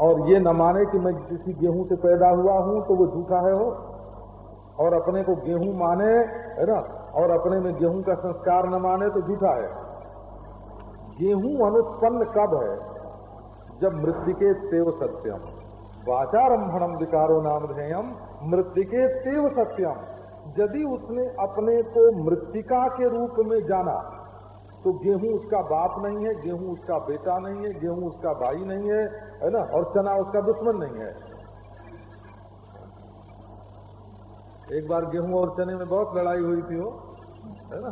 और ये न माने कि मैं किसी गेहूँ से पैदा हुआ हूँ तो वो झूठा है हो और अपने को गेहूँ माने, है ना? और अपने में गेहूँ का संस्कार न माने तो झूठा है। गेहूँ अनुत्पन्न कब है? जब मृतिके तेव सत्यम। वाचारंभणम विकारो नाम ध्येयम मृतिके तेव सत्यम। यदि उसने अपने को मृतिका के रूप में जाना तो गेहूँ उसका बाप नहीं है, गेहूँ उसका बेटा नहीं है, गेहूँ उसका भाई नहीं है है ना? और चना उसका दुश्मन नहीं है। एक बार गेहूँ और चने में बहुत लड़ाई हुई थी वो, है ना?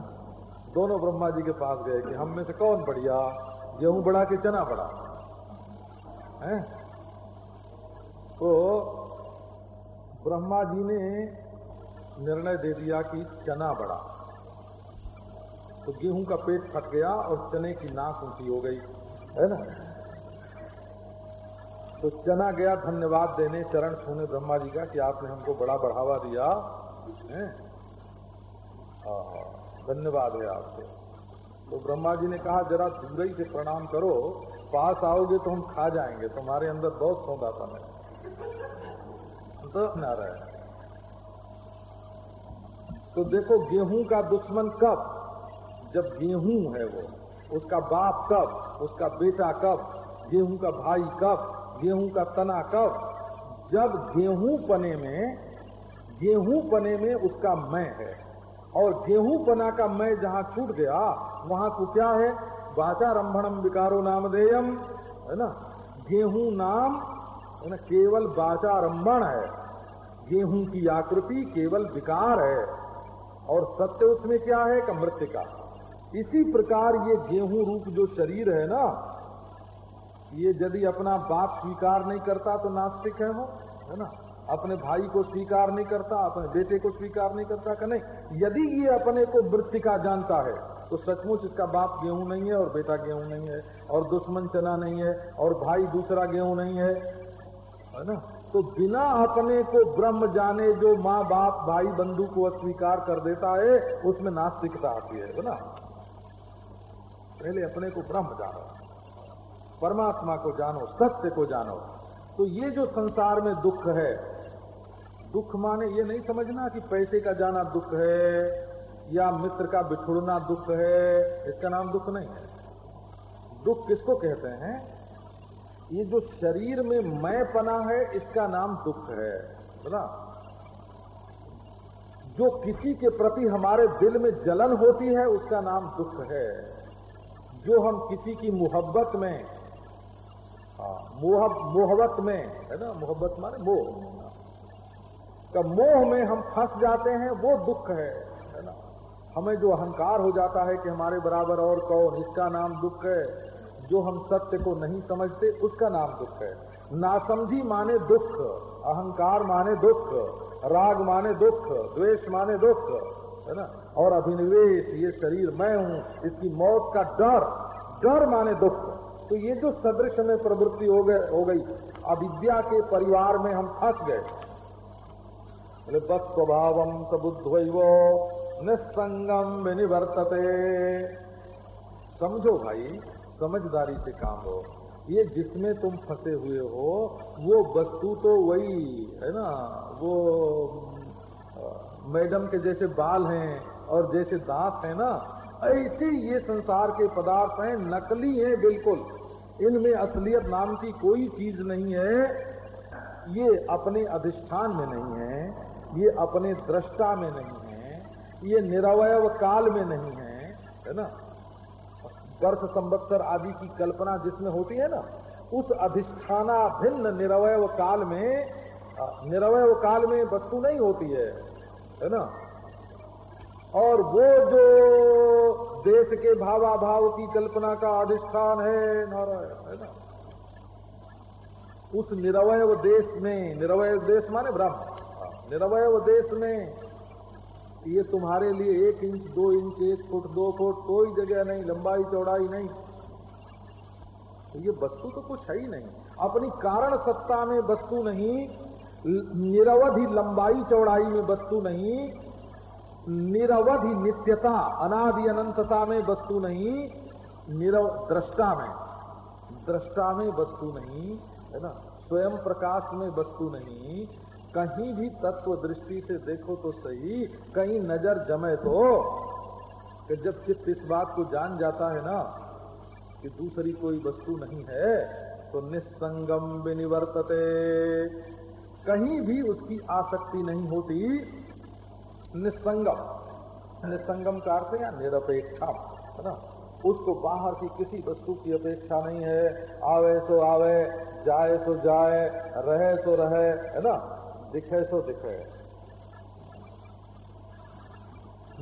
दोनों ब्रह्मा जी के पास गए कि हम में से कौन बढ़िया? गेहूँ बड़ा कि चना बड़ा है? तो ब्रह्मा जी ने निर्णय दे दिया कि चना बड़ा तो गेहूँ का पेट फट गया और चने की नाक ऊँची हो गई, है ना? तो चना गया, धन्यवाद देने चरण छूने ब्रह्मा जी का कि आपने हमको बड़ा बढ़ावा दिया, है? धन्यवाद है आपको तो ब्रह्मा जी ने कहा, जरा दूर से प्रणाम करो, पास आओगे तो हम खा जाएँगे, तुम्हारे अंदर बहुत सौदापन है तो ना रहे तो देखो, गेहूँ का दुश्मन कब? जब गेहूँ है वो, उसका बाप कब, उसका बेटा कब, गेहूँ का भाई कब, गेहूँ का तना कब, जब गेहूँ पने में, गेहूँ पने में उसका मैं है। और गेहूँ पना का मैं जहाँ छूट गया, वहाँ तो क्या है? रंभणम विकारो नामधेयम है ना? गेहूँ नाम, है ना, केवल रंभण है। गेहूँ की आकृति केवल विकार है। और सत्य उसमें क्या है? का मृत्यु का इसी प्रकार ये गेहूँ रूप जो शरीर है ना, ये यदि अपना बाप स्वीकार नहीं करता तो नास्तिक है वो, है ना? अपने भाई को स्वीकार नहीं करता, अपने बेटे को स्वीकार नहीं करता का नहीं? यदि ये अपने को मृतिका जानता है तो सचमुच इसका बाप गेहूँ नहीं है और बेटा गेहूँ नहीं है, और दुश्मन चना नहीं है, और भाई दूसरा गेहूँ नहीं है है ना? तो बिना अपने को ब्रह्म जाने जो माँ बाप, भाई, बंधु को अस्वीकार कर देता है, उसमें नास्तिकता आती है ना? पहले अपने को ब्रह्म जानो, परमात्मा को जानो, सत्य को जानो। तो ये जो संसार में दुख है, दुख माने ये नहीं समझना कि पैसे का जाना दुख है, या मित्र का बिछुड़ना दुख है, इसका नाम दुख नहीं है। दुख किसको कहते हैं? ये जो शरीर में मैं पना है, इसका नाम दुख है। ना जो किसी के प्रति हमारे दिल में जलन होती है, उसका नाम दुख है। जो हम किसी की मोहब्बत में मोह मोहब्बत में, है ना? मोहब्बत माने मोह। का मोह में हम फंस जाते हैं, वो दुख है है ना? हमें जो अहंकार हो जाता है कि हमारे बराबर और कौन, इसका नाम दुख है। जो हम सत्य को नहीं समझते, उसका नाम दुख है। नासमझी माने दुख, अहंकार माने दुख, राग माने दुख, द्वेष माने दुख। है ना? और अभिनिवेश, ये शरीर, मैं हूँ, इसकी मौत का डर डर माने दुख। तो ये जो सदृश में प्रवृत्ति हो गए, हो गई, अविद्या के परिवार में हम फंस गए। बोले, बस स्वभाव सबुद्ध निस्संगम विनिवर्तते। समझो भाई, समझदारी से काम हो। ये जिसमें तुम फंसे हुए हो, वो वस्तु तो वही, है ना? वो मैडम के जैसे बाल हैं और जैसे दांत है ना, ऐसे ये संसार के पदार्थ हैं, नकली हैं बिल्कुल। इनमें असलियत नाम की कोई चीज़ नहीं है। ये अपने अधिष्ठान में नहीं है, ये अपने दृष्टा में नहीं है, ये निरवय काल में नहीं है है ना? वर्ष संवत्सर आदि की कल्पना जिसमें होती है ना, उस अधिष्ठाना भिन्न निरवय काल में, निरवय काल में वस्तु नहीं होती है। है ना? और वो जो देश के भावाभाव की कल्पना का अधिष्ठान है, नारायण, है ना? उस निरवय देश में, निरवय देश माने ब्रह्म निरवय देश में ये तुम्हारे लिए एक इंच, दो इंच, एक फुट, दो फुट, कोई जगह नहीं, लंबाई, चौड़ाई नहीं। तो ये वस्तु तो कुछ है ही नहीं। अपनी कारण सत्ता में वस्तु नहीं निरवधि लंबाई चौड़ाई में वस्तु नहीं, निरवधि नित्यता, अनादि अनंतता में वस्तु नहीं, निरव दृष्टा में दृष्टा में वस्तु नहीं, है ना? स्वयं प्रकाश में वस्तु नहीं, कहीं भी तत्व दृष्टि से देखो तो सही, कहीं नज़र जमे तो कि जब चित्त इस बात को जान जाता है ना, कि दूसरी कोई वस्तु नहीं है तो निस्संगम विनिवर्तते। कहीं भी उसकी आसक्ति नहीं होती। निस्संगम। निस्संगम का अर्थ या निरपेक्षा है ना? उसको बाहर की किसी वस्तु की अपेक्षा नहीं है। आवे सो आवे, जाए सो जाए, रहे सो रहे, है ना? दिखे सो दिखे।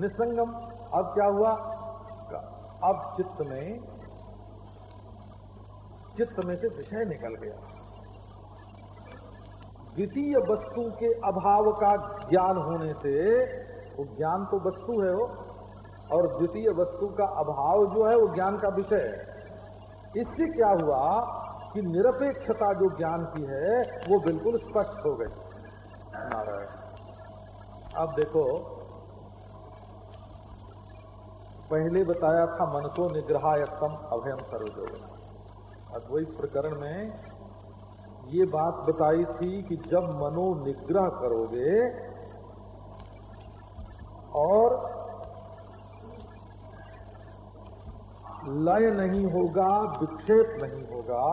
निसंगम अब क्या हुआ? अब चित्त में चित्त में से विषय निकल गया। द्वितीय वस्तु के अभाव का ज्ञान होने से, वो ज्ञान तो वस्तु है वो, और द्वितीय वस्तु का अभाव जो है वो ज्ञान का विषय है। इससे क्या हुआ कि निरपेक्षता जो ज्ञान की है, वो बिल्कुल स्पष्ट हो गई। नारायण अब देखो, पहले बताया था मन को निग्रहायतम अभयम सर्वजोग अद्वैत प्रकरण में ये बात बताई थी कि जब मनो निग्रह करोगे और लय नहीं होगा, विक्षेप नहीं होगा,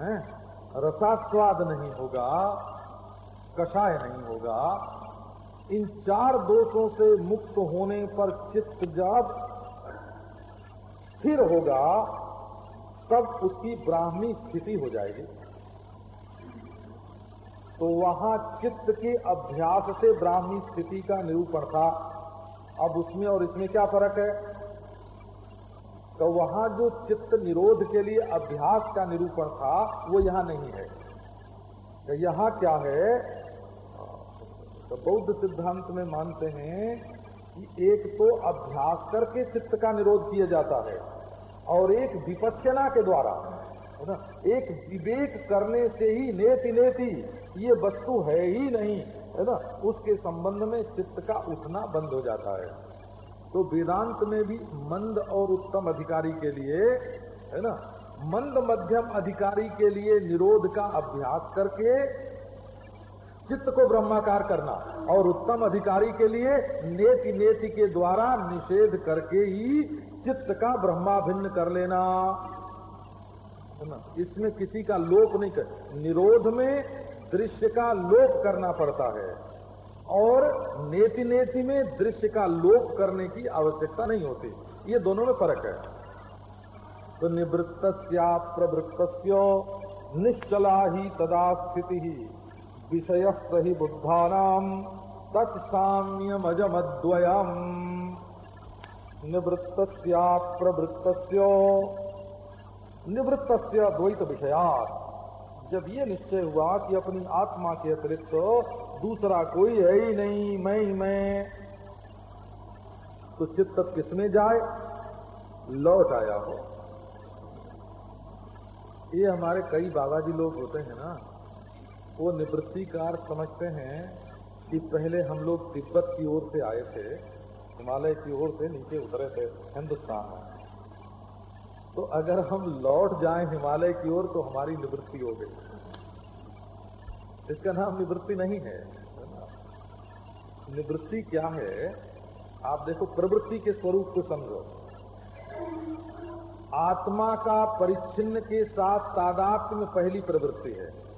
है, रसास्वाद नहीं होगा, कषाय नहीं होगा, इन चार दोषों से मुक्त होने पर चित्त जब स्थिर होगा, तब उसकी ब्राह्मी स्थिति हो जाएगी। तो वहाँ चित्त के अभ्यास से ब्राह्मी स्थिति का निरूपण था। अब उसमें और इसमें क्या फ़र्क है? तो वहाँ जो चित्त निरोध के लिए अभ्यास का निरूपण था, वो यहाँ नहीं है। तो यहाँ क्या है? तो बौद्ध सिद्धांत में मानते हैं कि एक तो अभ्यास करके चित्त का निरोध किया जाता है और एक विपक्षना के द्वारा। है ना? एक विवेक करने से ही नेति नेति, ये वस्तु है ही नहीं, है ना? उसके संबंध में चित्त का उठना बंद हो जाता है। तो वेदांत में भी मंद और उत्तम अधिकारी के लिए, है ना? मंद मध्यम अधिकारी के लिए निरोध का अभ्यास करके चित्त को ब्रह्माकार करना, और उत्तम अधिकारी के लिए नेति नेति के द्वारा निषेध करके ही चित्त का ब्रह्मा भिन्न कर लेना। है ना इसमें किसी का लोप नहीं कर, निरोध में दृश्य का लोप करना पड़ता है। और नेति नेति में दृश्य का लोप करने की आवश्यकता नहीं होती। ये दोनों में फ़र्क है। तो निवृत्त प्रवृत्त निश्चला ही तदा स्थिति। ही विषय ही बुद्धानाम तत्साम्यमजमद्वयम। निवृत्त प्रवृत्त निवृत्त द्वैत विषयात जब ये निश्चय हुआ कि अपनी आत्मा के अतिरिक्त तो दूसरा कोई है ही नहीं, मैं ही मैं तो चित्त किसमें जाए? लौट आया हो। ये हमारे कई बाबा जी लोग होते हैं ना, वो निवृत्तिकार समझते हैं कि पहले हम लोग तिब्बत की ओर से आए थे, हिमालय की ओर से नीचे उतरे थे, हिंदुस्तान में। तो अगर हम लौट जाएँ हिमालय की ओर तो हमारी निवृत्ति हो गई। इसका नाम निवृत्ति नहीं है। निवृत्ति क्या है? आप देखो, प्रवृत्ति के स्वरूप को समझो। आत्मा का परिच्छिन्न के साथ तादात्म में पहली प्रवृत्ति है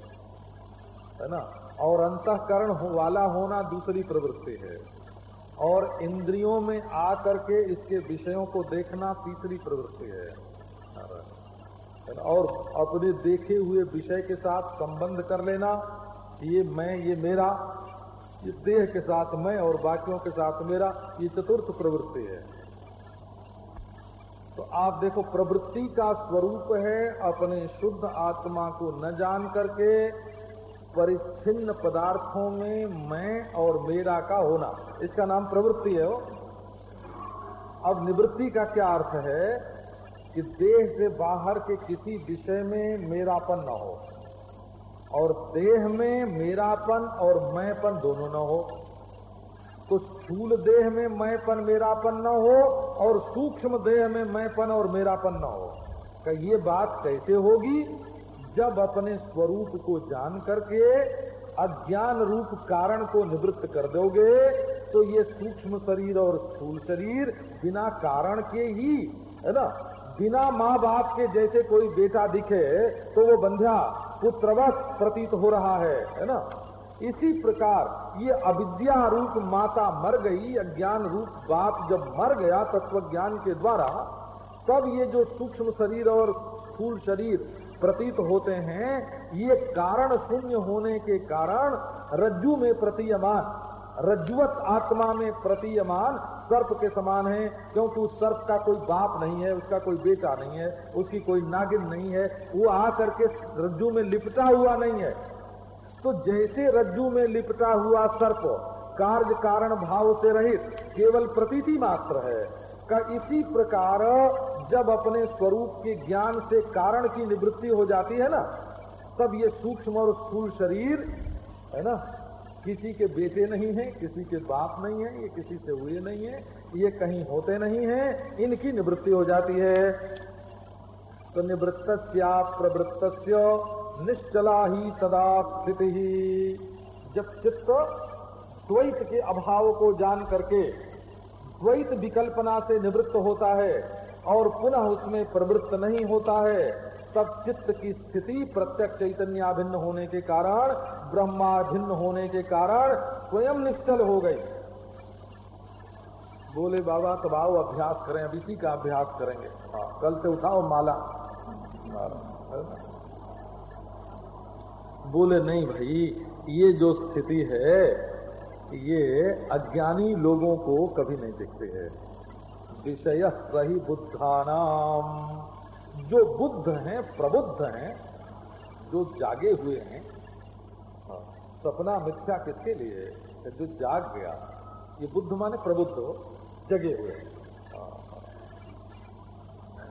है ना? और अंतकरण हो वाला होना दूसरी प्रवृत्ति है। और इंद्रियों में आकर के इसके विषयों को देखना तीसरी प्रवृत्ति है। और अपने देखे हुए विषय के साथ संबंध कर लेना ये मैं, ये मेरा, ये देह के साथ मैं और बाकियों के साथ मेरा, ये चतुर्थ प्रवृत्ति है। तो आप देखो, प्रवृत्ति का स्वरूप है अपने शुद्ध आत्मा को न जान करके परिच्छिन्न पदार्थों में मैं और मेरा का होना। इसका नाम प्रवृत्ति है वो। अब निवृत्ति का क्या अर्थ है? कि देह से बाहर के किसी विषय में मेरापन न हो, और देह में मेरापन और मैंपन दोनों न हो तो स्थूल देह में मैंपन, मेरापन न हो, और सूक्ष्म देह में मैंपन और मेरापन न हो। का ये बात कैसे होगी? जब अपने स्वरूप को जान करके, अज्ञान रूप कारण को निवृत्त कर दोगे तो ये सूक्ष्म शरीर और स्थूल शरीर बिना कारण के ही, है ना? बिना माँ बाप के जैसे कोई बेटा दिखे तो वो बंध्या पुत्रवत प्रतीत हो रहा है है ना? इसी प्रकार ये अविद्या रूप माता मर गई, अज्ञान रूप बाप जब मर गया तत्व ज्ञान के द्वारा, तब ये जो सूक्ष्म शरीर और स्थूल शरीर प्रतीत होते हैं, ये कारण शून्य होने के कारण रज्जु में प्रतीयमान। रज्जुवत आत्मा में प्रतीयमान सर्प के समान है, क्योंकि उस सर्प का कोई बाप नहीं है, उसका कोई बेटा नहीं है, उसकी कोई नागिन नहीं है, वो आकर के रज्जु में लिपटा हुआ नहीं है। तो जैसे रज्जु में लिपटा हुआ सर्प कार्य कारण भाव से रहित केवल प्रतीति मात्र है, का इसी प्रकार जब अपने स्वरूप के ज्ञान से कारण की निवृत्ति हो जाती है ना, तब ये सूक्ष्म और स्थूल शरीर, है ना किसी के बेटे नहीं है, किसी के बाप नहीं है, ये किसी से हुए नहीं है, ये कहीं होते नहीं है, इनकी निवृत्ति हो जाती है। तो निवृत्त प्रवृत्त निश्चला ही सदा स्थिति ही। जब चित्त द्वैत के अभाव को जान करके द्वैत विकल्पना से निवृत्त होता है और पुनः उसमें प्रवृत्त नहीं होता है तब चित्त की स्थिति प्रत्यक्ष चैतन्याभिन्न होने के कारण ब्रह्माभिन्न होने के कारण स्वयं निश्चल हो गई। बोले बाबा तब आओ अभ्यास करें अब इसी का अभ्यास करेंगे। हाँ, कल से उठाओ माला। बोले नहीं भाई ये जो स्थिति है ये अज्ञानी लोगों को कभी नहीं दिखते है। विषय सही बुद्धानाम। जो बुद्ध हैं प्रबुद्ध हैं जो जागे हुए हैं हाँ, सपना मिथ्या किसके लिए जो जाग गया ये बुद्ध माने प्रबुद्ध हो जगे हुए हाँ, हाँ।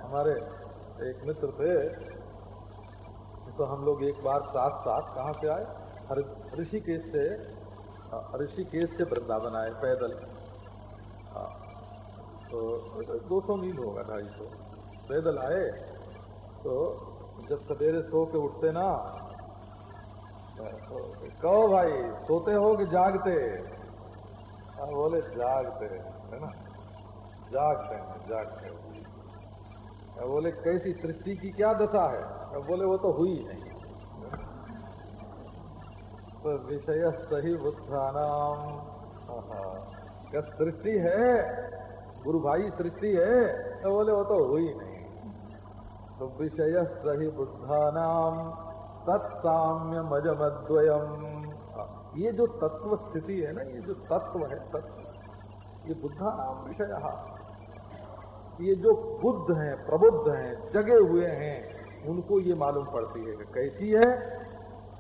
हमारे एक मित्र थे तो हम लोग एक बार साथ साथ कहाँ से आए? ऋषिकेश से ऋषिकेश से वृंदावन आए पैदल। तो 200 मील होगा ढाई सौ। पैदल आए तो जब सवेरे सो के उठते ना तो कहो भाई सोते हो कि जागते? आ, बोले जागते है ना? जागते हैं जागते हैं। बोले कैसी सृष्टि की क्या दशा है? बोले वो तो हुई नहीं। तो विषय सही बुद्धानाम। क्या सृष्टि है? गुरु भाई सृष्टि है? तो बोले वो तो हुई नहीं। विषय सही बुद्धानाम तत्साम्य मजमद्वयम ये जो तत्व स्थिति है ना, ये जो तत्व है, तत्व, ये बुद्धा नाम विषय। ये जो बुद्ध हैं, प्रबुद्ध हैं, जगे हुए हैं, उनको ये मालूम पड़ती है कैसी है?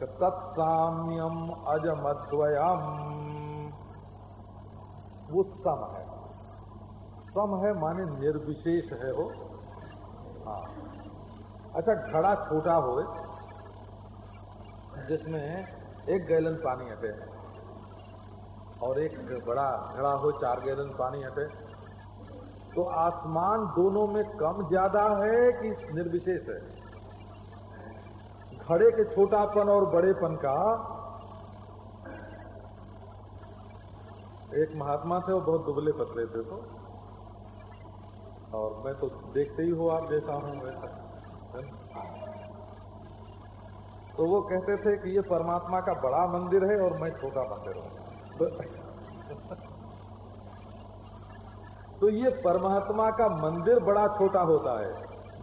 तत्साम्यम अजमद्वयम। वो सम है। सम है माने निर्विशेष है वो। हाँ। अच्छा घड़ा छोटा हो, जिसमें एक गैलन पानी हटे और एक बड़ा घड़ा हो, चार गैलन पानी हटे। तो आसमान दोनों में कम ज़्यादा है कि निर्विशेष है? घड़े के छोटापन और बड़ेपन का एक महात्मा थे, वो बहुत दुबले पतले थे तो। और मैं तो देखते ही हो आप जैसा हूँ, वैसा। तो वो कहते थे कि ये परमात्मा का बड़ा मंदिर है और मैं छोटा मंदिर हूँ। तो, तो ये परमात्मा का मंदिर बड़ा छोटा होता है।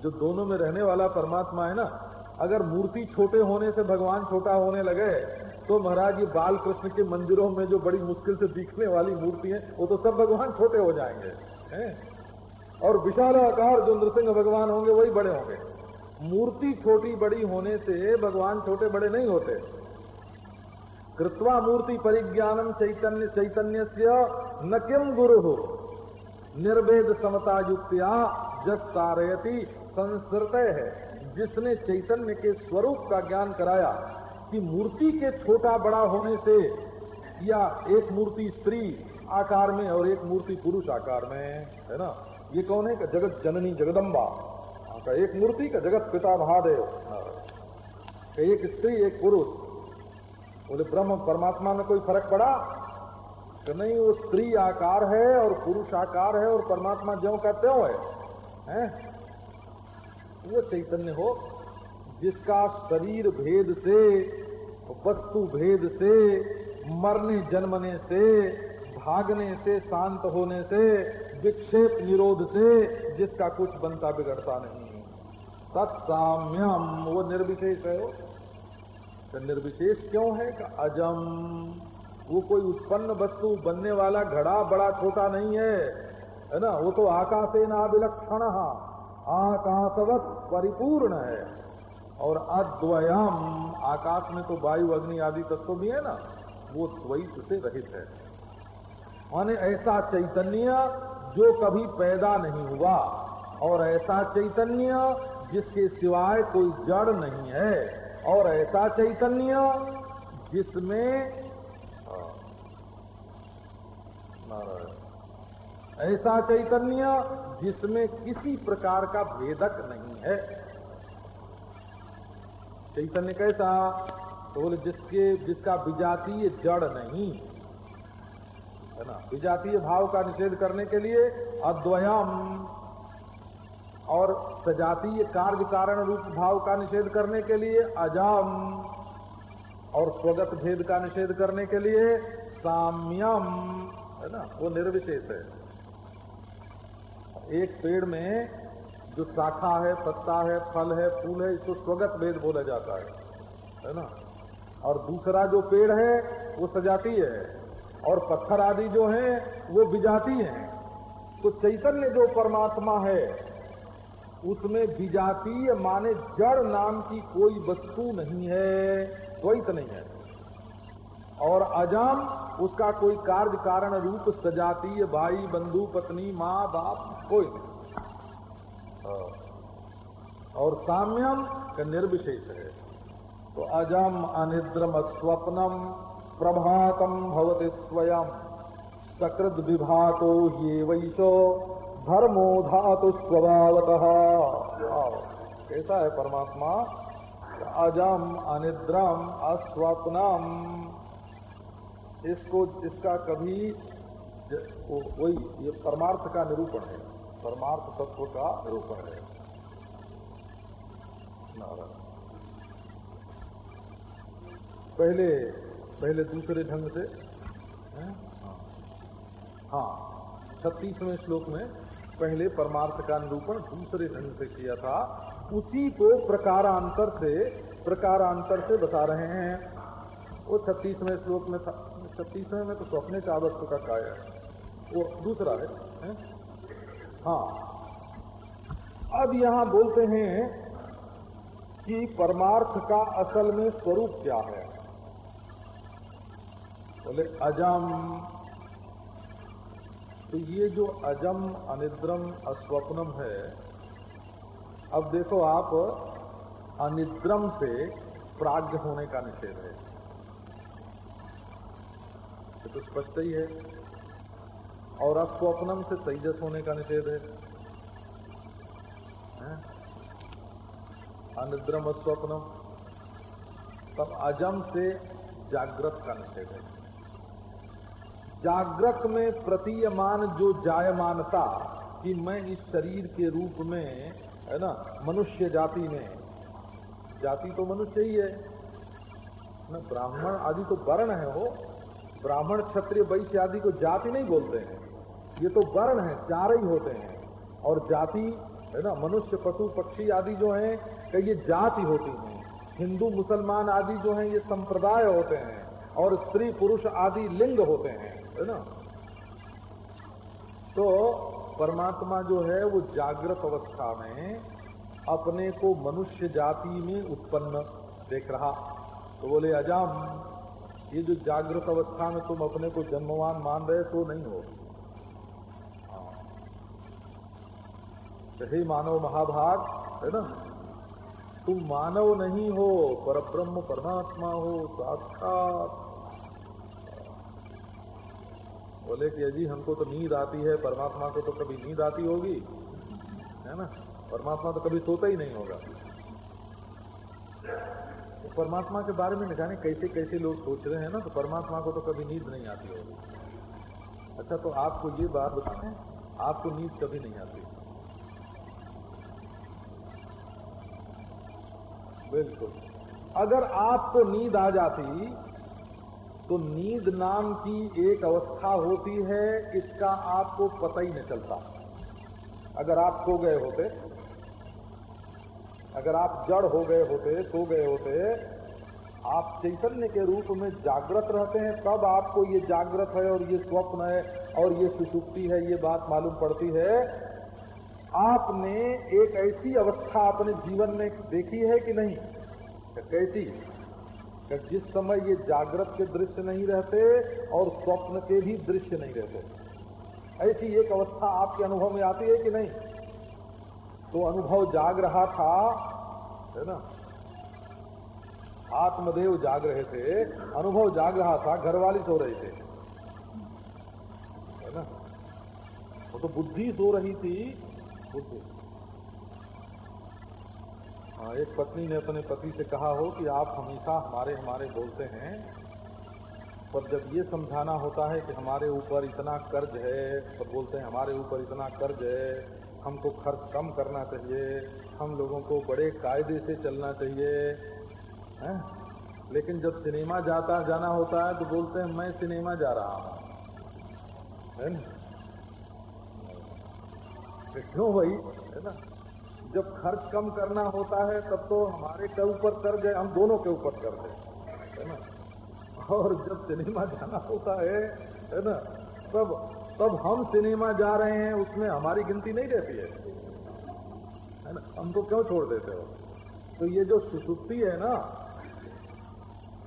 जो दोनों में रहने वाला परमात्मा है ना अगर मूर्ति छोटे होने से भगवान छोटा होने लगे तो महाराज ये बाल कृष्ण के मंदिरों में जो बड़ी मुश्किल से दिखने वाली मूर्ति है वो तो सब भगवान छोटे हो जाएँगे हैं? और विशाल आकार जो नृसिंह भगवान होंगे वही बड़े होंगे। मूर्ति छोटी बड़ी होने से भगवान छोटे बड़े नहीं होते। कृत्वा मूर्ति परिज्ञानम चैतन्य चैतन्य से न किम गुरु। हो निर्वेद समता युक्तिया जस तारयती संस्कृत है। जिसने चैतन्य के स्वरूप का ज्ञान कराया कि मूर्ति के छोटा बड़ा होने से या एक मूर्ति स्त्री आकार में और एक मूर्ति पुरुष आकार में, है ना? ये कौन है? जगत जननी जगदम्बा। का एक मूर्ति का जगत पिता महादेव। कि एक स्त्री एक पुरुष। बोले ब्रह्म परमात्मा में कोई फ़र्क पड़ा? तो नहीं वो स्त्री आकार है और पुरुष आकार है और परमात्मा ज्यो का त्यों है, हैं? वो चैतन्य हो जिसका शरीर भेद से वस्तु भेद से मरने जन्मने से भागने से शांत होने से विक्षेप निरोध से जिसका कुछ बनता बिगड़ता नहीं। तत्साम्यम वो निर्विशेष है तो निर्विशेष क्यों है? कि अजम। वो कोई उत्पन्न वस्तु बनने वाला घड़ा बड़ा छोटा नहीं है। है ना? वो तो आकाशे ना विलक्षण आकाशवत परिपूर्ण है। और अद्वयम। आकाश में तो वायु, अग्नि आदि तत्व भी है ना? वो द्वैत से रहित है। माने ऐसा चैतन्य जो कभी पैदा नहीं हुआ। और ऐसा चैतन्य जिसके सिवाय कोई जड़ नहीं है। और ऐसा चैतन्य जिसमें ऐसा चैतन्य जिसमें किसी प्रकार का भेदक नहीं है। चैतन्य कैसा? तो बोले जिसके, जिसका विजातीय जड़ नहीं, है ना? विजातीय भाव का निषेध करने के लिए अद्वयम। और सजातीय कार्य कारण रूप भाव का निषेध करने के लिए अजम, और स्वगत भेद का निषेध करने के लिए साम्यम, है ना? वो निर्विशेष है। एक पेड़ में जो शाखा है पत्ता है, फल है, फूल है, इसको स्वगत भेद बोला जाता है है ना? और दूसरा जो पेड़ है, वो सजाती है, और पत्थर आदि जो है, वो विजाती है। तो चैतन्य जो परमात्मा है उसमें विजातीय माने जड़ नाम की कोई वस्तु नहीं है, द्वैत नहीं है। और अजाम, उसका कोई कार्य कारण रूप सजातीय भाई, बंधु, पत्नी, माँ, बाप, कोई नहीं। और साम्यम का निर्विशेष है। तो अजम अनिद्रम स्वप्नम प्रभातम भवति स्वयं। सकृत विभातो ये वैशो धर्मो धातु स्वभावत। कैसा है परमात्मा? अजम अनिद्रम, अस्वप्नम। इसको, इसका कभी वही, ये परमार्थ का निरूपण है। परमार्थ तत्व का निरूपण है। पहले पहले दूसरे ढंग से हाँ छत्तीसवें श्लोक में पहले परमार्थ का निरूपण दूसरे ढंग से किया था। उसी को प्रकारांतर से प्रकारांतर से बता रहे हैं। वो छत्तीसवें श्लोक में छत्तीसवें में तो स्वप्ने चावत्व का काय है? वो दूसरा है, है? हाँ। अब यहाँ बोलते हैं कि परमार्थ का असल में स्वरूप क्या है? बोले अजम। तो ये जो अजम, अनिद्रम, अस्वप्नम है, अब देखो आप, अनिद्रम से प्राग्ञ होने का निषेध है। ये तो स्पष्ट ही है। और अस्वप्नम से तेजस होने का निषेध है? अनिद्रम, अस्वप्नम, तब अजम से जागृत का निषेध है। जागृत में प्रतीयमान जो जायमानता कि मैं इस शरीर के रूप में, है ना, मनुष्य जाति में जाति तो मनुष्य ही है। ना, ब्राह्मण आदि तो वर्ण है वो। ब्राह्मण, क्षत्रिय, वैश्य आदि को जाति नहीं बोलते हैं। ये तो वर्ण है, चार ही होते हैं। और जाति, है ना, मनुष्य, पशु, पक्षी आदि जो हैं कि ये जाति होती हैं। हिंदू, मुसलमान आदि जो हैं, ये संप्रदाय होते हैं। और स्त्री, पुरुष आदि लिंग होते हैं। है ना? तो परमात्मा जो है, वो जागृत अवस्था में अपने को मनुष्य जाति में उत्पन्न देख रहा। तो बोले, अजाम, ये जो जागृत अवस्था में तुम अपने को जन्मवान मान रहे तो नहीं हो। हे। मानव महाभाग, है ना? तुम मानव नहीं हो पर ब्रह्म परमात्मा हो, साक्षात बोले कि अजी, हमको तो नींद आती है, परमात्मा को तो कभी नींद आती होगी। है ना? परमात्मा तो कभी सोता ही नहीं होगा। तो परमात्मा के बारे में न जाने कैसे कैसे लोग सोच रहे हैं ना तो परमात्मा को तो कभी नींद नहीं आती होगी। अच्छा तो आपको ये बात बताएँ आपको नींद कभी नहीं आती। बिल्कुल। अगर आपको नींद आ जाती तो नींद नाम की एक अवस्था होती है, इसका आपको पता ही नहीं चलता। अगर आप सो गए होते, अगर आप जड़ हो गए होते, सो गए होते, आप चैतन्य के रूप में जागृत रहते हैं, तब आपको ये जागृत है और ये स्वप्न है और ये सुसुप्ति है, ये बात मालूम पड़ती है। आपने एक ऐसी अवस्था अपने जीवन में देखी है कि नहीं? कैसी? जिस समय ये जागृत के दृश्य नहीं रहते और स्वप्न के भी दृश्य नहीं रहते। ऐसी एक अवस्था आपके अनुभव में आती है कि नहीं? तो अनुभव जाग रहा था, है ना? आत्मदेव जाग रहे थे, अनुभव जाग रहा था, घरवाली सो रहे थे, है ना? वो तो बुद्धि सो रही थी, बुद्धि। एक पत्नी ने अपने पति से कहा हो कि आप हमेशा हमारे हमारे बोलते हैं। पर जब ये समझाना होता है कि हमारे ऊपर इतना कर्ज है तो बोलते हैं, हमारे ऊपर इतना कर्ज है, हमको खर्च कम करना चाहिए, हम लोगों को बड़े कायदे से चलना चाहिए। है? लेकिन जब सिनेमा जाता जाना होता है तो बोलते हैं, मैं सिनेमा जा रहा हूँ। है ना? क्यों भाई? है ना? जब खर्च कम करना होता है, तब तो हमारे के ऊपर कर गए, हम दोनों के ऊपर कर गए, है ना? और जब सिनेमा जाना होता है है ना? तब तब हम सिनेमा जा रहे हैं, उसमें हमारी गिनती नहीं रहती है है ना? हमको क्यों छोड़ देते हो? तो ये जो सुसुप्ति है ना,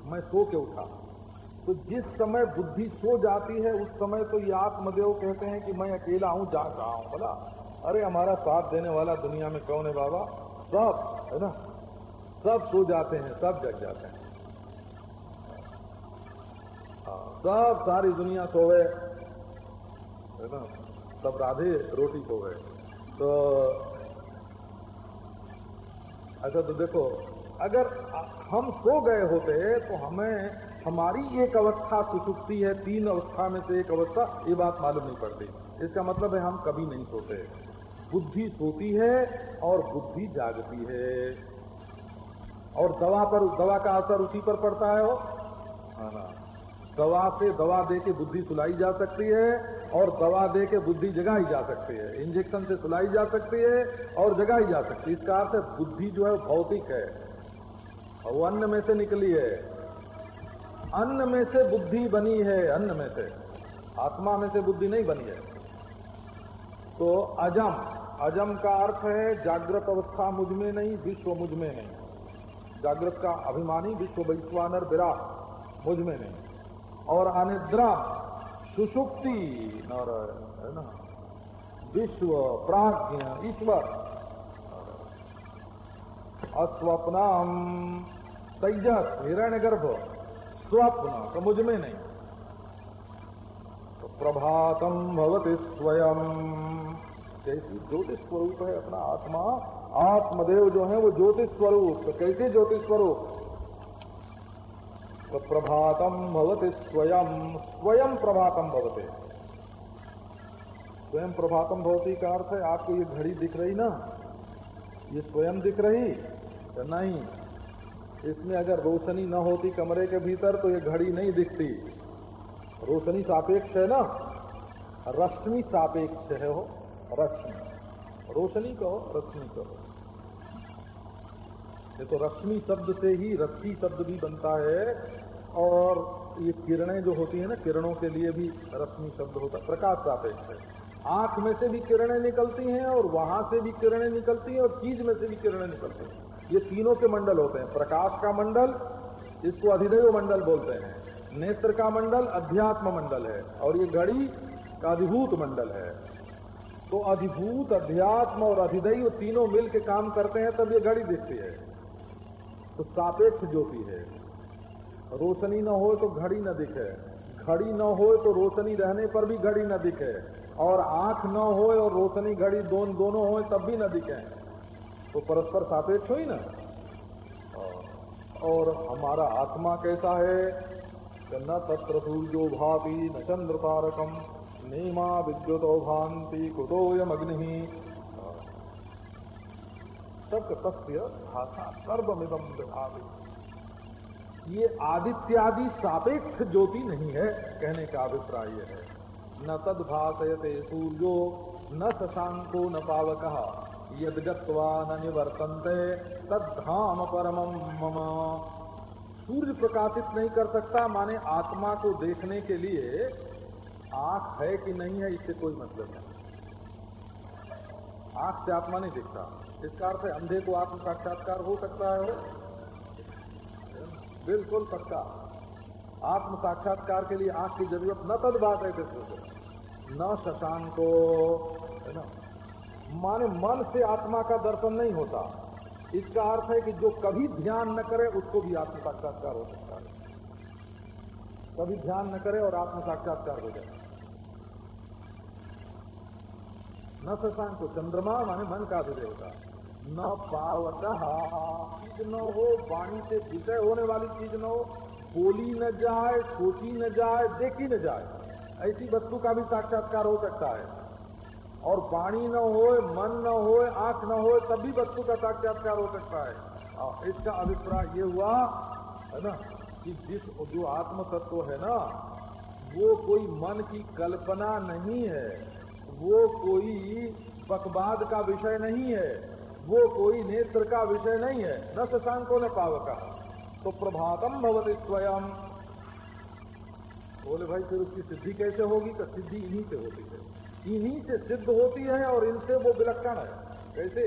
मैं सो के उठा। तो जिस समय बुद्धि सो जाती है, उस समय तो ये आत्मदेव कहते हैं कि मैं अकेला हूँ, जाग रहा हूँ, बोला। अरे हमारा साथ देने वाला दुनिया में कौन है बाबा? सब, है ना? सब सो जाते हैं, सब जग जाते हैं। सब सारी दुनिया सो गए, है ना? सब राधे रोटी सो गए। तो अच्छा तो देखो, अगर हम सो गए होते तो हमें, हमारी एक अवस्था सुसुप्ति है, तीन अवस्था में से एक अवस्था, ये बात मालूम नहीं पड़ती। इसका मतलब है हम कभी नहीं सोते। बुद्धि सोती है और बुद्धि जागती है। और दवा पर, दवा का असर उसी पर पड़ता है वो। हाँ दवा से दवा दे के बुद्धि सुलाई जा सकती है और दवा दे के बुद्धि जगाई जा सकती है। इंजेक्शन से सुलाई जा सकती है और जगाई जा सकती है। इसका अर्थ बुद्धि जो है भौतिक है। और वो अन्न में से निकली है। अन्न में से बुद्धि बनी है, अन्न में से। आत्मा में से बुद्धि नहीं बनी है। तो अजम अजम का अर्थ है, जागृत अवस्था मुझमें नहीं, विश्व मुझमें नहीं। जागृत का अभिमानी विश्व वैश्वानर विराट मुझमें नहीं। और अनिद्रा, सुषुप्ति और है ना? विश्व, प्राज्ञ, ईश्वर। अस्वप्नम, तेजस हिरण्य गर्भ स्वप्न तो मुझमें नहीं। तो प्रभातम भवती स्वयं। कैसी ज्योतिष स्वरूप है अपना आत्मा, आत्मदेव जो है वो ज्योतिष स्वरूप तो कैसे ज्योतिष स्वरूप? तो प्रभातम भवते स्वयं स्वयं प्रभातम भवते। स्वयं प्रभातम भवती का अर्थ है, आपको ये घड़ी दिख रही ना? ये स्वयं दिख रही? तो नहीं। इसमें अगर रोशनी न होती कमरे के भीतर तो ये घड़ी नहीं दिखती। रोशनी सापेक्ष है ना? रश्मि सापेक्ष है हो रश्मि। रोशनी कहो, रश्मि कहो। ये तो रश्मि शब्द से ही रश्मि शब्द भी बनता है, और ये किरणें जो होती है ना, किरणों के लिए भी रश्मि शब्द होता है, प्रकाश सापेक्ष है। आँख में से भी किरणें निकलती हैं, और वहाँ से भी किरणें निकलती हैं, और चीज़ में से भी किरणें निकलती हैं। ये तीनों के मंडल होते हैं। प्रकाश का मंडल, इसको अधिदेव मंडल बोलते हैं। नेत्र का मंडल अध्यात्म मंडल है, और ये घड़ी का अधिभूत मंडल है। तो अधिभूत अध्यात्म और अधिदैव तीनों मिल के काम करते हैं तब ये घड़ी दिखती है। तो सापेक्ष ज्योति है। रोशनी न हो तो घड़ी न दिखे। घड़ी न हो तो रोशनी रहने पर भी घड़ी न दिखे। और आँख न हो और रोशनी घड़ी दोन, दोनों हो तब भी न दिखे। तो परस्पर सापेक्ष हो ही ना? और हमारा आत्मा कैसा है? न तत्र सूर्यो भाति न चंद्र तारकम। नेमा विद्युत भांति कुतोयम अग्नि तक तस्य भाषा सर्वमिदम विभावी ये आदित्यादि सापेक्ष ज्योति नहीं है, कहने का अभिप्राय है। न तद भाषयते सूर्यो, न शशांको, न पावक। यद गत्वा न निवर्तनते, तद्धाम परम मम। सूर्य प्रकाशित नहीं कर सकता, माने आत्मा को देखने के लिए आँख है कि नहीं है, इससे कोई मतलब नहीं। आँख से आत्मा नहीं दिखता। इसका अर्थ है अंधे को आत्म साक्षात्कार हो सकता है। बिल्कुल पक्का। आत्म साक्षात्कार के लिए आँख की ज़रूरत न तद बात है कृष्ण से। न शशांको है ना? माने मन से आत्मा का दर्शन नहीं होता। इसका अर्थ है कि जो कभी ध्यान न करे, उसको भी आत्म साक्षात्कार हो सकता है। कभी ध्यान न करे और आत्म साक्षात्कार हो जाए। न शशांक चंद्रमा माने मन का भी है न पावत चीज़ न हो, वाणी से विषय होने वाली चीज़ न हो, बोली न जाए, सोची न जाए, देखी न जाए, ऐसी वस्तु का भी साक्षात्कार हो सकता है। और पानी न हो मन न हो आँख न हो तभी वस्तु का साक्षात्कार हो सकता है। इसका अभिप्राय ये हुआ, है ना, कि जिस जो आत्म तत्व है ना, वो कोई मन की कल्पना नहीं है। वो कोई बकवाद का विषय नहीं है, वो कोई नेत्र का विषय नहीं है, न शशांको न पावका तो प्रभातम भवती स्वयं बोले भाई, फिर उसकी सिद्धि कैसे होगी? तो सिद्धि इन्हीं से होती है। इन्हीं से सिद्ध होती है और इनसे वो विलक्षण है। कैसे?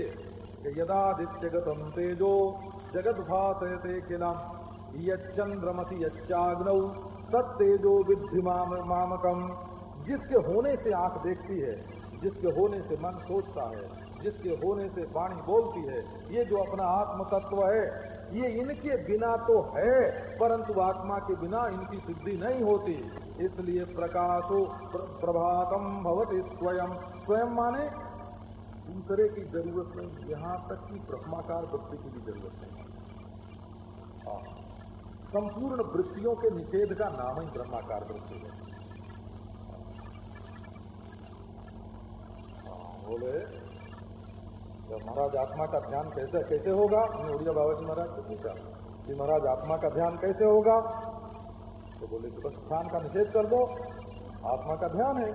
यदादित्य गतम तेजो जगत भाषयते किलम यंद्रमति यच्चाग्नौ सत्तेजो विद्धि मामकम। जिसके होने से आँख देखती है, जिसके होने से मन सोचता है, जिसके होने से वाणी बोलती है, ये जो अपना आत्म तत्व है, ये इनके बिना तो है, परंतु आत्मा के बिना इनकी सिद्धि नहीं होती। इसलिए प्रकाशो प्रभातम भवती स्वयं। स्वयं माने दूसरे की ज़रूरत नहीं, यहाँ तक कि ब्रह्माकार वृत्ति की भी ज़रूरत नहीं। हाँ। संपूर्ण वृत्तियों के निषेध का नाम ही ब्रह्माकार वृत्ति है। बोले महाराज आत्मा का ध्यान कैसे कैसे होगा? हमने उड़िया बाबा जी महाराज से पूछा, कि महाराज, आत्मा का ध्यान कैसे होगा? तो बोले, कि बस ध्यान का निषेध कर दो, आत्मा का ध्यान है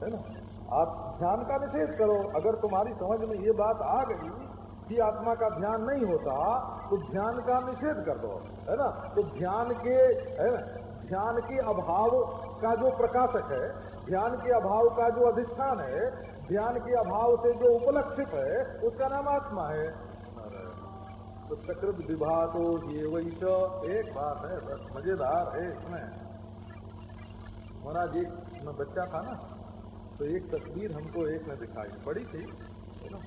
है ना? आप ध्यान का निषेध करो। अगर तुम्हारी समझ में ये बात आ गई कि आत्मा का ध्यान नहीं होता तो ध्यान का निषेध कर दो, है ना? तो ध्यान के, है ना? ध्यान के अभाव का जो प्रकाशक है, ध्यान के अभाव का जो अधिष्ठान है ध्यान के अभाव से जो उपलक्षित है, उसका नाम आत्मा है। तो सकृत विवाह तो ये तो एक बात है, बस मज़ेदार है इसमें। महाराज, एक मैं बच्चा था ना तो एक तस्वीर हमको एक ने दिखाई, बड़ी थी ना?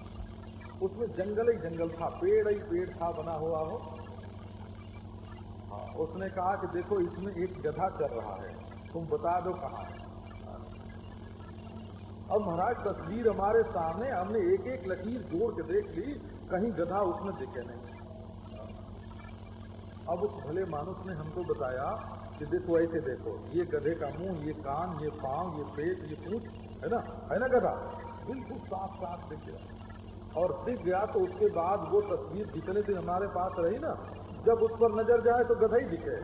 उसमें जंगल ही जंगल था, पेड़ ही पेड़ था बना हुआ हो। हाँ उसने कहा कि देखो, इसमें एक गधा चल रहा है, तुम बता दो कहाँ है। अब महाराज, तस्वीर हमारे सामने, हमने एक एक लकीर जोड़ के देख ली, कहीं गधा उसमें दिखे नहीं। अब उस भले मानुस ने हमको बताया कि देखो, ऐसे देखो, ये गधे का मुँह, ये कान, ये पाँव, ये पेट, ये पूछ, है ना? है ना गधा? बिल्कुल साफ़ साफ़ दिख गया। और दिख गया तो उसके बाद वो तस्वीर जितने दिन हमारे पास रही ना, जब उस पर नज़र जाए तो गधा ही दिखे।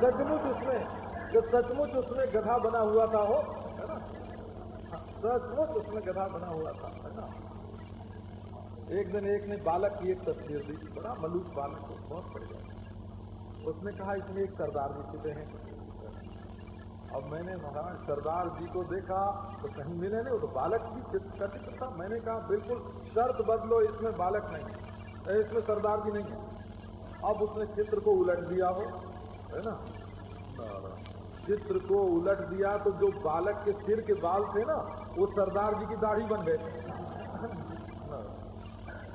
सचमुच उसमें सचमुच उसमें गधा बना हुआ था हो सचमुच उसमें गधा बना हुआ था, है ना? एक दिन एक ने बालक की एक तस्वीर दी, बड़ा मलूक बालक को, बहुत बढ़िया। उसने कहा, इसमें एक सरदार जी छिपे हैं। अब मैंने महाराज, सरदार जी को देखा तो कहीं मिले नहीं, वो तो बालक की चित्र था मैंने कहा, बिल्कुल शर्त बदलो, इसमें बालक नहीं है। इसमें सरदार जी नहीं है। अब उसने चित्र को उलट दिया हो, है ना? चित्र को उलट दिया तो जो बालक के सिर के बाल थे ना वो सरदार जी की दाढ़ी बन गए।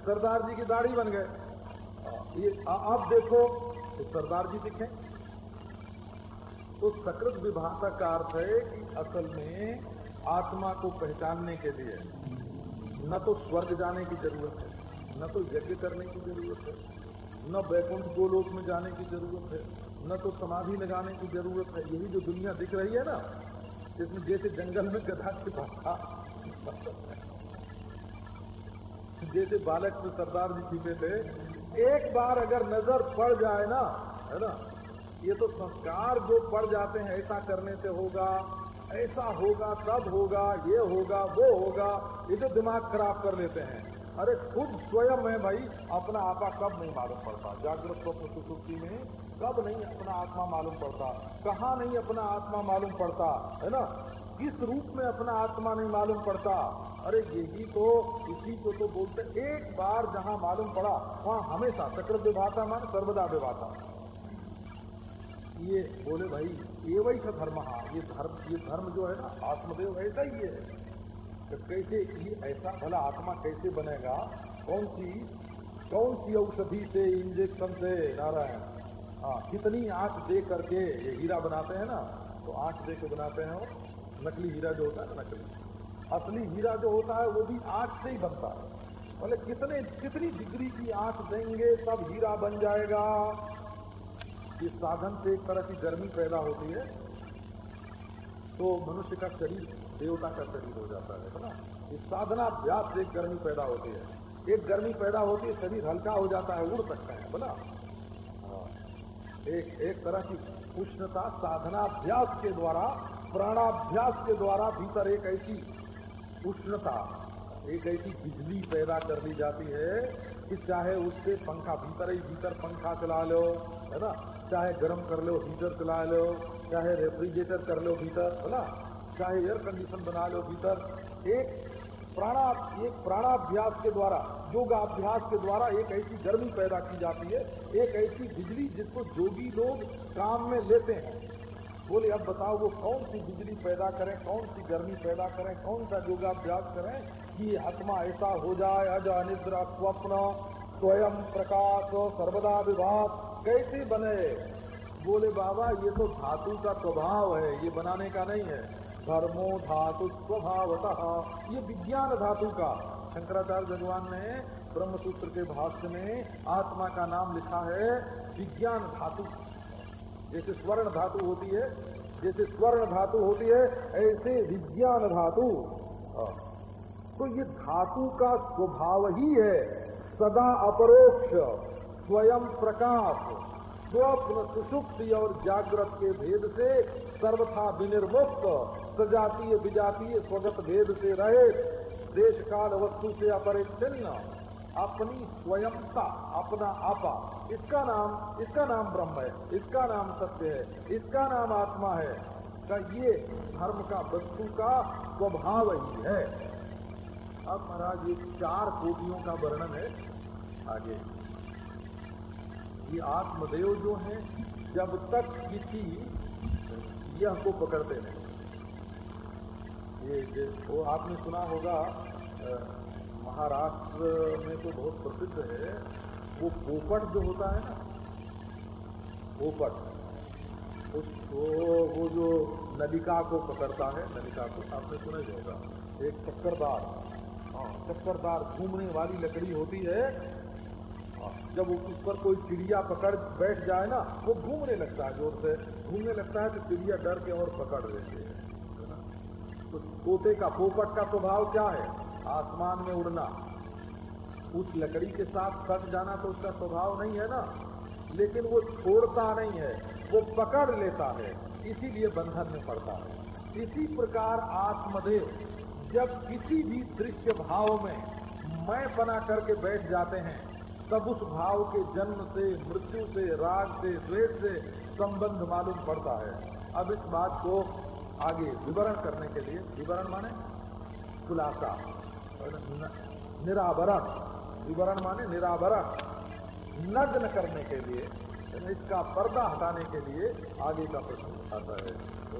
सरदार जी की दाढ़ी बन गए। ये अब देखो तो सरदार जी दिखे। तो सकृत विभाषा का अर्थ है कि असल में आत्मा को पहचानने के लिए न तो स्वर्ग जाने की ज़रूरत है, न तो यज्ञ करने की ज़रूरत है, न बैकुंठ गोलोक में जाने की ज़रूरत है, न तो समाधि लगाने की ज़रूरत है। यही जो दुनिया दिख रही है ना जिसमें जैसे जंगल में गधा छिपा था। जैसे बालक में सरदार जी छिपे थे, एक बार अगर नज़र पड़ जाए ना, है ना, ये तो संस्कार जो पड़ जाते हैं, ऐसा करने से होगा, ऐसा होगा, तब होगा, ये होगा, वो होगा, ये जो दिमाग खराब कर लेते हैं। अरे खुद स्वयं है भाई, अपना आपा कब नहीं मालूम पड़ता। जागृत स्वप्न सुसुप्ति में कब नहीं अपना आत्मा मालूम पड़ता? कहाँ नहीं अपना आत्मा मालूम पड़ता? है ना? किस रूप में अपना आत्मा नहीं मालूम पड़ता? अरे यही तो इसी को तो बोलते एक बार जहाँ मालूम पड़ा, वहाँ हमेशा चक्र विभाता मान सर्वदा विभाता ये बोले भाई, ये वही सा धर्म ये धर्म ये धर्म जो है ना, आत्मदेव ऐसा ही है। तो कैसे ये ऐसा भला आत्मा कैसे बनेगा? कौन सी कौन सी औषधि से इंजेक्शन से, नारायण? हाँ कितनी आँख दे करके ये हीरा बनाते हैं ना तो आँख दे के बनाते हैं नकली हीरा जो होता है ना, नकली। असली हीरा जो होता है, वो भी आँख से ही बनता है। बोले, कितने, कितनी डिग्री की आँख देंगे, तब हीरा बन जाएगा। इस साधन से एक तरह की गर्मी पैदा होती है। तो मनुष्य का शरीर, देवता का शरीर हो जाता है ना? इस साधना अभ्यास से एक गर्मी पैदा होती है। एक गर्मी पैदा होती है, शरीर हल्का हो जाता है, उड़ सकता है बोला। एक एक तरह की उष्णता साधनाभ्यास के द्वारा, प्राणाभ्यास के द्वारा भीतर एक ऐसी उष्णता, एक ऐसी बिजली पैदा कर दी जाती है कि चाहे उससे पंखा भीतर ही भीतर पंखा चला लो, है ना? चाहे गर्म कर लो हीटर चला लो, चाहे रेफ्रिजरेटर कर लो भीतर, है ना? चाहे एयर कंडीशन बना लो भीतर, एक प्राणा, एक प्राणाभ्यास के द्वारा, योगाभ्यास के द्वारा एक ऐसी गर्मी पैदा की जाती है, एक ऐसी बिजली जिसको जोगी लोग काम में लेते हैं। बोले, अब बताओ वो कौन सी बिजली पैदा करें, कौन सी गर्मी पैदा करें, कौन सा योगाभ्यास करें कि आत्मा ऐसा हो जाए, अज अनिद्रा स्वप्न, स्वयं प्रकाश, सर्वदा विभाग कैसे बने? बोले, बाबा, ये तो धातु का स्वभाव है, ये बनाने का नहीं है। धर्मो धातु स्वभावतः ये विज्ञान धातु का। शंकराचार्य भगवान ने ब्रह्मसूत्र के भाष्य में आत्मा का नाम लिखा है विज्ञान धातु। जैसे स्वर्ण धातु होती है, जैसे स्वर्ण धातु होती है, ऐसे विज्ञान धातु। तो ये धातु का स्वभाव ही है। सदा अपरोक्ष, स्वयं प्रकाश, स्वप्न सुषुप्ति और जागृत के भेद से सर्वथा विनिर्मुक्त। सजातीय, विजातीय, स्वगत भेद से रहे देश काल वस्तु से अपरिच्छिन्न। अपनी स्वयंता, अपना आपा। इसका नाम इसका नाम ब्रह्म है, इसका नाम सत्य है, इसका नाम आत्मा है। का ये धर्म का वस्तु का स्वभाव ही है। अब महाराज, ये चार कोटियों का वर्णन है। आगे। ये आत्मदेव जो है, जब तक किसी यह को पकड़ते नहीं ये वो आपने सुना होगा महाराष्ट्र में तो बहुत प्रसिद्ध है, वो पोपट जो होता है ना, पोपट, उसको, वो जो नलिका को पकड़ता है, नलिका को, आपने सुना ही होगा, एक चक्करदार हाँ चक्करदार घूमने वाली लकड़ी होती है जब उस पर कोई चिड़िया पकड़ बैठ जाए ना, वो घूमने लगता है, ज़ोर से, घूमने लगता है तो चिड़िया डर के और पकड़ लेते हैं। तोते का पोपट का स्वभाव क्या है? आसमान में उड़ना। उस लकड़ी के साथ सट जाना तो उसका स्वभाव नहीं है ना? लेकिन वो छोड़ता नहीं है, वो पकड़ लेता है, इसीलिए बंधन में पड़ता है। इसी प्रकार आत्मदेव, जब किसी भी दृश्य भाव में मैं बना करके बैठ जाते हैं, तब उस भाव के जन्म से, मृत्यु से, राग से, द्वेष से संबंध मालूम पड़ता है। अब इस बात को आगे विवरण करने के लिए, विवरण माने खुलासा निरावरण विवरण माने निरावरण नग्न करने के लिए इसका पर्दा हटाने के लिए आगे का प्रश्न आता है। तो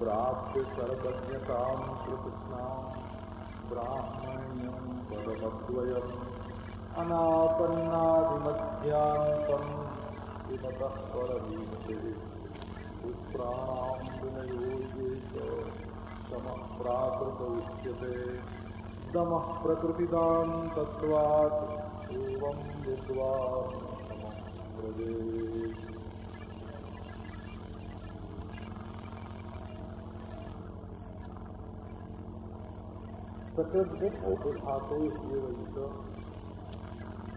प्राप्य सर्वज्ञताम् कृष्णाम् ब्राह्मण्यम् परमद्वयम् अनापन्नादिमध्यान्तम् विमतः परमीते पुत्राणाम् विनयो समः प्राकृत उच्यते दमः प्रकृतिदाम् तत्त्वात् एवम् विद्वान् समः औपधातो एवं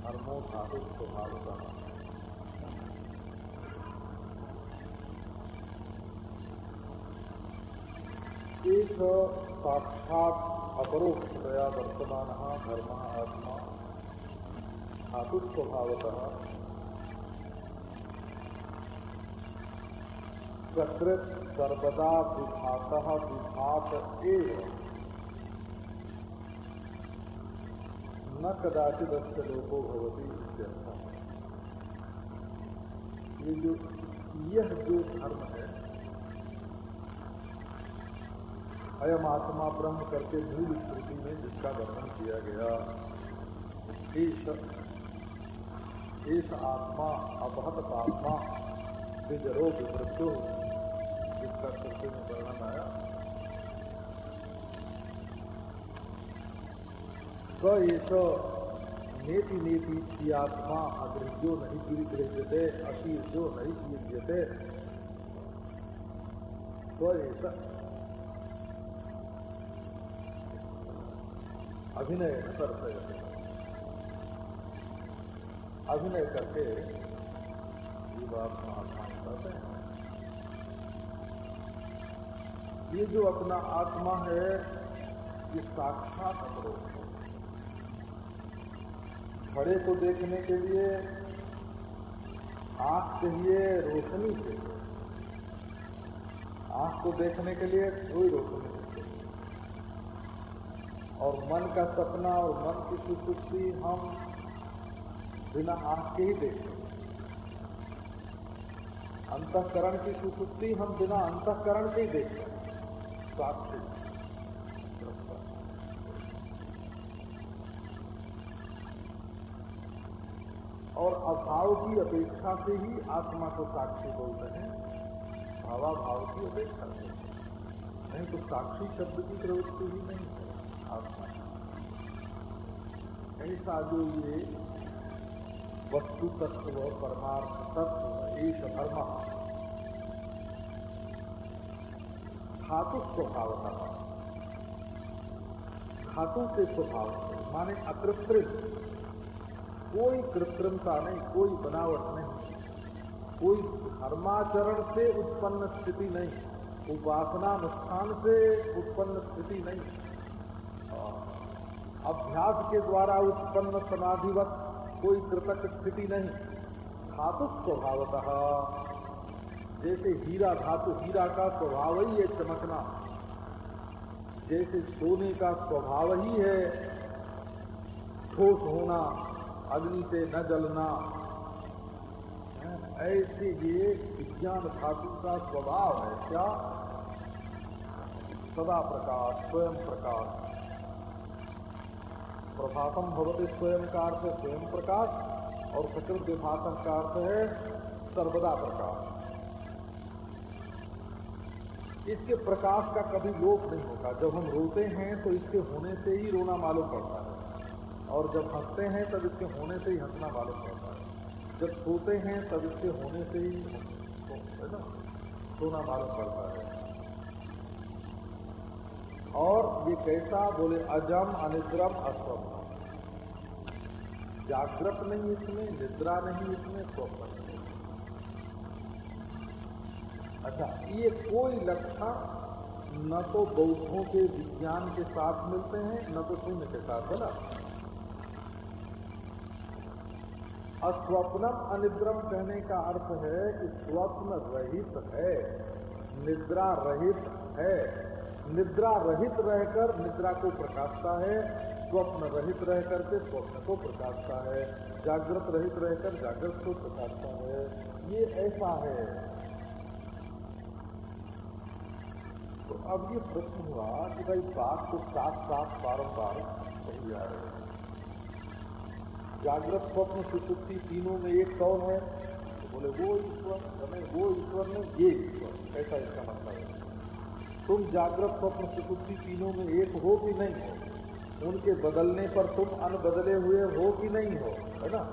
धर्मो धातु स्वभाव एक साक्षात अपरोक्षतया वर्तमान धर्म आत्मा धातु स्वभावतः सकृत सर्वदा विभात विभात एवं न कदाचित अस्य लोको भवती ये जो, यह जो धर्म है, अयम आत्मा ब्रह्म करके मूल स्मृति में जिसका वर्णन किया गया इस आत्मा, अपहत आत्मा विजरोग मृत्यु जिसका स्मृति में वर्णन आया। स एष नेति नेति की आत्मा अगृह्यो नहीं पूरी गृह्यते अशीर्षो नहीं पूज्यते स एष अभिनय करते अभिनय करके जीवात्मा आत्मा करते हैं ये जो अपना आत्मा है, ये साक्षात अपरोध है घड़े को देखने के लिए आँख चाहिए रोशनी चाहिए आँख को देखने के लिए कोई रोशनी और मन का सपना और मन की सुसुप्ति हम बिना आँख के ही देखते हैं। अंतकरण की सुसुप्ति हम बिना अंतकरण के ही देखते साक्षी और अभाव की अपेक्षा से ही आत्मा को साक्षी बोलते हैं। भावा भाव की अपेक्षा से। नहीं तो साक्षी शब्द की प्रवृत्ति ही नहीं है आत्मा। ऐसा जो ये वस्तु तत्व, परमार्थ तत्व एक धर्म धातु स्वभाव का। धातु के स्वभाव माने अकृत्रिम कोई कृत्रिमता नहीं, कोई बनावट नहीं। कोई धर्माचरण से उत्पन्न स्थिति नहीं उपासनानुष्ठान से उत्पन्न स्थिति नहीं। अभ्यास के द्वारा उत्पन्न समाधिवत कोई कृतक स्थिति नहीं। धातु स्वभावतः, जैसे हीरा धातु, हीरा का स्वभाव ही है चमकना। जैसे सोने का स्वभाव ही है, ठोस होना। अग्नि से न जलना। ऐसे ये विज्ञान धातु का स्वभाव है क्या? सदा प्रकाश, स्वयं प्रकाश। प्रभाषम भवते स्वयं का अर्थ स्वयं प्रकाश, और सकृत विभाषण का अर्थ है सर्वदा प्रकाश। इसके प्रकाश का कभी लोप नहीं होता। जब हम रोते हैं तो इसके होने से ही रोना मालूम पड़ता है। और जब हँसते हैं, तब इसके होने से ही हंसना मालूम पड़ता है। जब सोते हैं, तब इसके होने से ही है ना? सोना मालूम पड़ता है। और ये कैसा बोले, अजम अनिद्रम अस्वप्न। जागृत नहीं इसमें, निद्रा नहीं इसमें, स्वप्न नहीं। अच्छा ये कोई लक्षण न तो बौद्धों के विज्ञान के साथ मिलते हैं, न तो शून्य के साथ, है ना? अस्वप्नम अनिद्रम कहने का अर्थ है कि स्वप्न रहित है, निद्रा रहित है। निद्रा रहित रहकर निद्रा को प्रकाशता है, स्वप्न रहित रह करके स्वप्न को प्रकाशता है, जागृत रहित रहकर जागृत को प्रकाशता है। ये ऐसा है। तो अब ये प्रश्न हुआ कि भाई बात को साथ साथ बारम्बार कही जा रहे हैं। जागृत स्वप्न सुसुप्ति तीनों में एक कौन है। तो बोले, वो ईश्वर, हमें वो ईश्वर ने ये ईश्वर। ऐसा इसका मतलब है। तुम जागृत स्वप्न सुसुप्ति तीनों में एक हो कि नहीं हो? उनके बदलने पर तुम अनबदले हुए हो कि नहीं हो? है ना?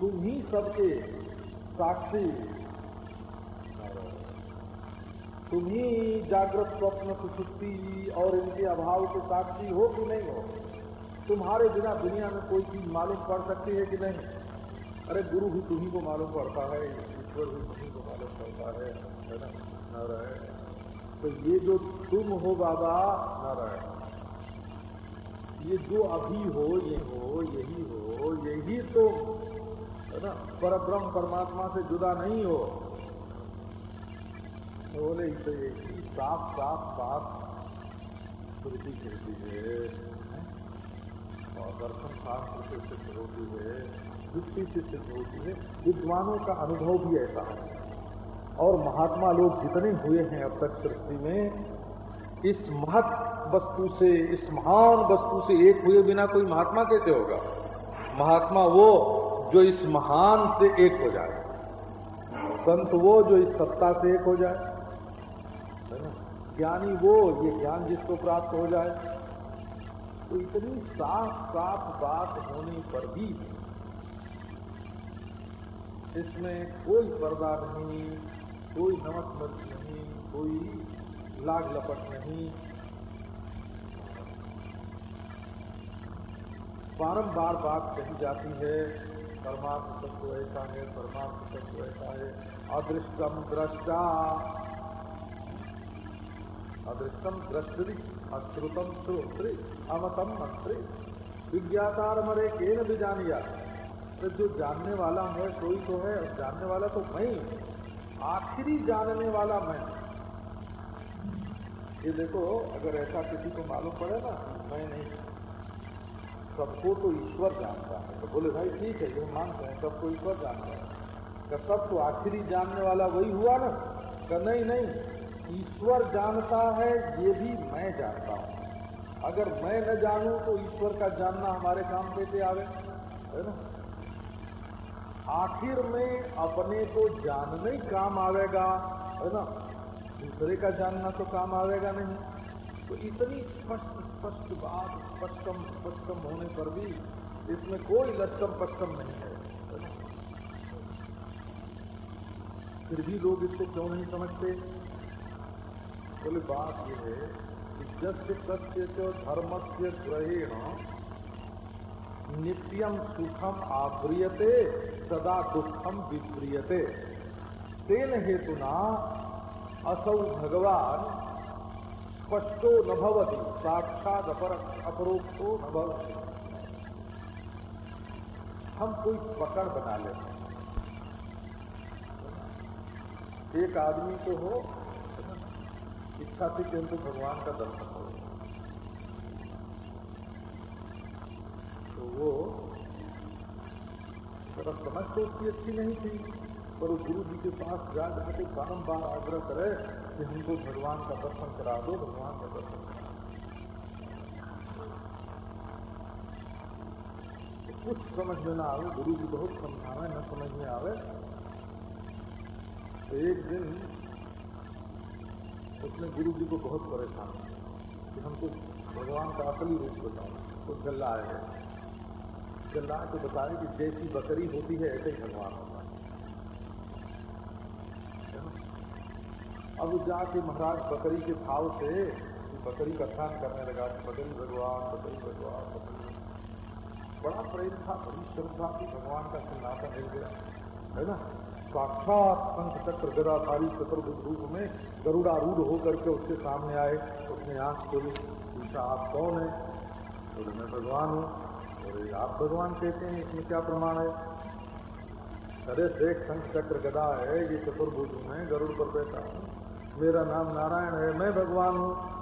तुम ही सबके साक्षी। तुम ही जागृत स्वप्न सुसुप्ति और इनके अभाव के साक्षी हो कि नहीं हो? तुम्हारे बिना दुनिया में कोई चीज़ मालूम पड़ सकती है कि नहीं? अरे, गुरु भी तुम्ही को मालूम पड़ता है, ईश्वर भी तुम्ही को मालूम पड़ता है ना? न रहे। तो ये जो तुम हो बाबा, न रहे। ये जो अभी हो, ये हो, यही हो, यही तो है ना? पर ब्रह्म परमात्मा से जुदा नहीं हो। बोले तो यही साफ़ साफ़ साफ़ श्रुति कहती है। और दर्शन शास्त्र से सिद्ध होती है, युक्ति से सिद्ध होती है, विद्वानों का अनुभव भी ऐसा है। और महात्मा लोग जितने हुए हैं अब तक सृष्टि में, इस महत वस्तु से, इस महान वस्तु से एक हुए बिना कोई महात्मा कैसे होगा? महात्मा वो जो इस महान से एक हो जाए। संत वो जो इस सत्ता से एक हो जाए। ज्ञानी वो, ये ज्ञान जिसको प्राप्त हो जाए। इतनी साफ़ साफ़ बात होने पर भी इसमें कोई पर्दा नहीं, कोई नमक मर्च नहीं, कोई लाग लपट नहीं। बारंबार बात कही जाती है परमात्म तत्व ऐसा है परमात्म तत्व ऐसा है। अदृष्टम दृष्टा अदृष्टम दृष्टि अश्रुतम श्रोत्री अमतम मंत्री। विज्ञातार मरे के न तो जो जानने वाला है कोई तो है, और जानने वाला तो मैं आखिरी जानने वाला मैं। ये देखो, अगर ऐसा किसी को मालूम पड़े ना, मैं नहीं। सबको तो ईश्वर जानता है। तो बोले, भाई, ठीक है, ये मानते हैं, सबको ईश्वर जानता है। तो सब तो आखिरी जानने वाला वही हुआ ना नहीं नहीं। ईश्वर जानता है, ये भी मैं जानता हूँ। अगर मैं न जानूं तो ईश्वर का जानना हमारे काम कैसे आवे, है ना? आखिर में अपने को जानने ही काम आवेगा, है ना? दूसरे का जानना तो काम आवेगा नहीं। तो इतनी स्पष्ट स्पष्ट बात, स्पष्टम स्पष्टम होने पर भी इसमें कोई लक्षम पक्षम नहीं है फिर भी लोग इसको क्यों नहीं समझते? बोले बात यह है कि जस्य सत्य धर्म से ग्रहेण नित्यम सुखम आप्रियते, सदा दुखम विप्रियते। तेन हेतुना असौ भगवान स्पष्टो न भवती, साक्षात अपर अपरोक्षो न भवती। हम कोई पकड़ बना लेते एक आदमी तो हो इच्छा थी कि उनको भगवान का दर्शन हो। तो वो जरा समझ तो उसकी अच्छी नहीं थी, पर वो गुरु जी के पास जा जाके बारम्बार आग्रह करे कि हमको भगवान का दर्शन करा दो, भगवान का दर्शन करा तो कुछ समझ में ना आवे, गुरु जी बहुत समझावे, न समझ में आवे। तो एक दिन उसने गुरु जी को बहुत परेशान किया कि हमको भगवान का असली रूप बताओ। तो गल्ला आए गल्ला को बताए कि जैसी बकरी होती है, ऐसे ही भगवान होता है। अब जाके महाराज बकरी के भाव से बकरी का ध्यान करने लगा बकरी भगवान बकरी भगवान, बकरी बड़ा प्रेम था, बड़ी श्रद्धा थी। भगवान का सिंहासन मिल गया है ना? साक्षात शंख चक्र गदाधारी चतुर्भुज रूप में गरुड़ारूढ़ होकर के उसके सामने आए। उसने आँख खोली, पूछा, आप कौन है? बोले, मैं भगवान हूँ। बोले, आप भगवान कहते हैं, इसमें क्या प्रमाण है? अरे, देख शंख चक्र गदा है, ये चतुर्भुज में गरुड़ पर बैठा हूँ। मेरा नाम नारायण है, मैं भगवान हूँ।